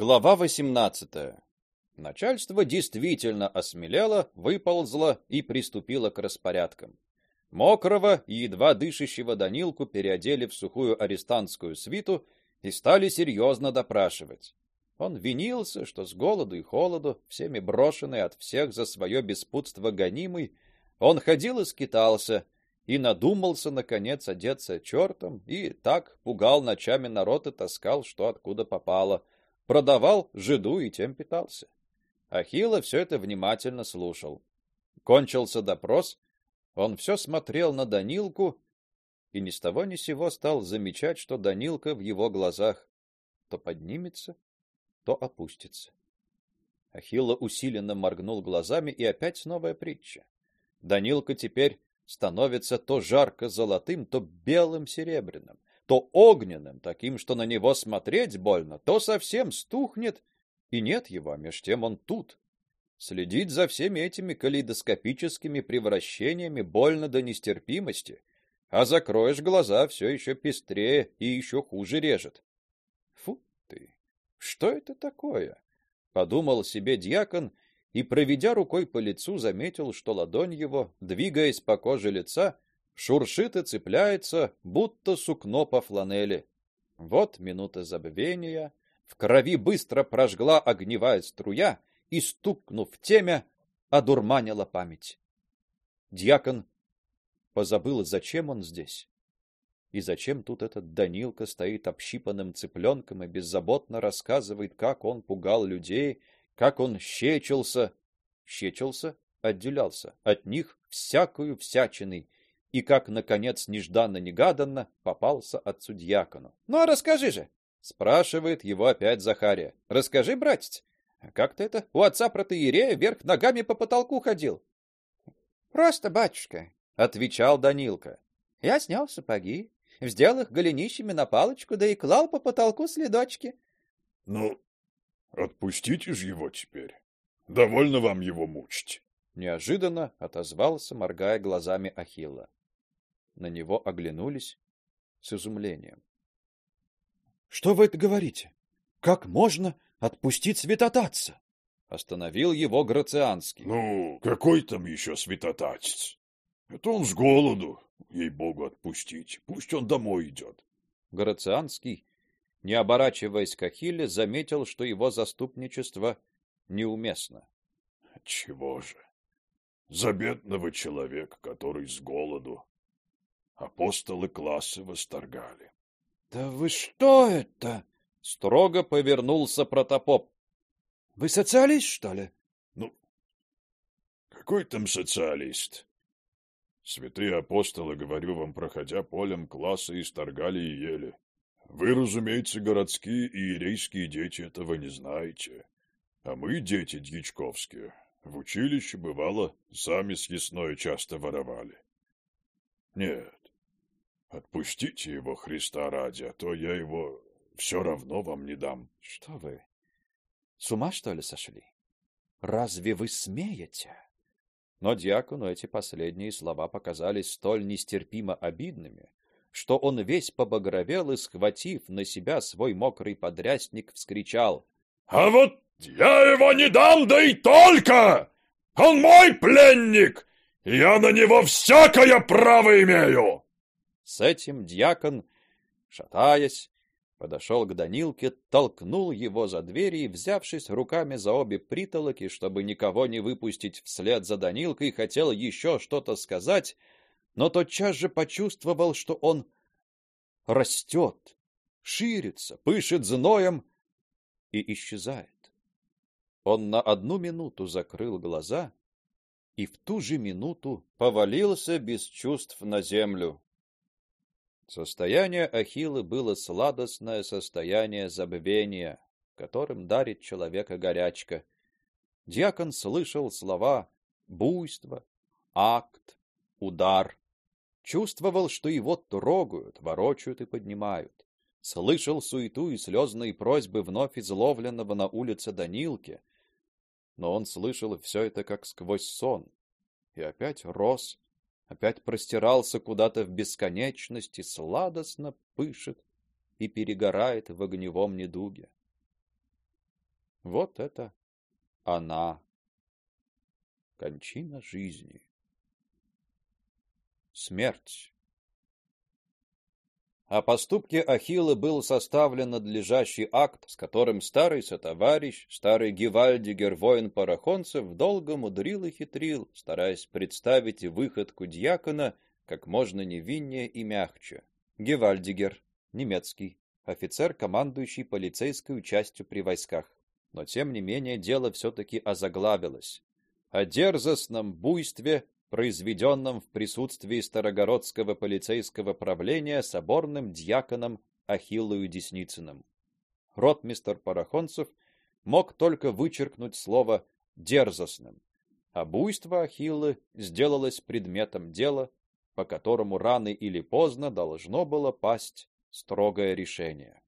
Глава 18. Начальство действительно осмелело, выползло и приступило к распорядкам. Мокрого и едва дышащего Данилку переодели в сухую арестантскую свиту и стали серьезно допрашивать. Он винился, что с голоду и холоду, всеми брошенный от всех за свое беспутство гонимый, он ходил и скитался, и надумался наконец одеться чертом, и так пугал ночами народ и таскал, что откуда попало, продавал жиду и тем питался. Ахилла все это внимательно слушал. Кончился допрос, он все смотрел на Данилку и ни с того ни сего стал замечать, что Данилка в его глазах то поднимется, то опустится. Ахилла усиленно моргнул глазами, и опять новая притча. Данилка теперь становится то жарко золотым, то белым серебряным, то огненным, таким, что на него смотреть больно, то совсем стухнет, и нет его, а меж тем он тут, Следить за всеми этими калейдоскопическими превращениями больно до нестерпимости, а закроешь глаза, все еще пестрее и еще хуже режет. Фу ты. Что это такое? подумал себе диакон и проведя рукой по лицу, заметил, что ладонь его, двигаясь по коже лица, шуршит и цепляется, будто сукно по фланели. Вот минута забвения, в крови быстро прожгла огневая струя, и, стукнув темя, одурманила память. Дьякон позабыл, зачем он здесь. И зачем тут этот Данилка стоит общипанным цыпленком и беззаботно рассказывает, как он пугал людей, как он щечился, щечился, отделялся от них всякую всячиной, и как наконец нежданно-негаданно попался отцу дьякону. "Ну а расскажи же", спрашивает его опять Захария. "Расскажи, братец, а как ты это? У отца протоиерея вверх ногами по потолку ходил. Просто, батюшка, отвечал Данилка. Я снял сапоги, взял их голенищами на палочку, да и клал по потолку следочки. Ну, отпустите же его теперь. Довольно вам его мучить. Неожиданно отозвался, моргая глазами Ахилла. На него оглянулись с изумлением. Что вы это говорите? Как можно отпустить святотатца. Остановил его Грацианский. Ну, какой там еще святотатец? Это он с голоду, ей-богу, отпустить. Пусть он домой идет. Грацианский, не оборачиваясь к Ахилле, заметил, что его заступничество неуместно. Чего же? За бедного человека, который с голоду апостолы классы восторгали. Да вы что это? Строго повернулся протопоп. Вы социалист, что ли? Ну, какой там социалист? Святые апостолы, говорю вам, проходя полем класса, исторгали и ели. Вы, разумеется, городские и иерейские дети этого не знаете. А мы, дети дьячковские, в училище, бывало, сами съестное часто воровали. Нет, отпустите его, Христа ради, а то я его все равно вам не дам. Что вы? С ума что ли сошли? Разве вы смеете? Но диакону эти последние слова показались столь нестерпимо обидными, что он весь побагровел и, схватив на себя свой мокрый подрясник, вскричал: "А вот я его не дам, да и только! Он мой пленник, я на него всякое право имею!" С этим диакон, шатаясь, подошел к Данилке, толкнул его за дверь и, взявшись руками за обе притолоки, чтобы никого не выпустить вслед за Данилкой, хотел еще что-то сказать, но тотчас же почувствовал, что он растет, ширится, пышет зноем и исчезает. Он на одну минуту закрыл глаза и в ту же минуту повалился без чувств на землю. Состояние Ахиллы было сладостное состояние забвения, которым дарит человека горячка. Диакон слышал слова буйство, акт, удар, чувствовал, что его трогают, ворочают и поднимают. Слышал суету и слезные просьбы вновь изловленного на улице Данилки, но он слышал все это как сквозь сон. И опять рос опять простирался куда-то в бесконечность и сладостно пышет и перегорает в огневом недуге. Вот это она. Кончина жизни. Смерть. О поступке Ахилла был составлен надлежащий акт, с которым старый сотоварищ, старый Гевальдигер, воин парахонцев, долго мудрил и хитрил, стараясь представить выходку дьякона как можно невиннее и мягче. Гевальдигер, немецкий, офицер, командующий полицейской частью при войсках. Но тем не менее дело все таки озаглавилось. О дерзостном буйстве произведенном в присутствии Старогородского полицейского правления соборным дьяконом Ахиллою Десницыным. Ротмистр Парахонцев мог только вычеркнуть слово дерзостным, а буйство Ахиллы сделалось предметом дела, по которому рано или поздно должно было пасть строгое решение.